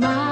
Karisma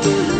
Yang tulus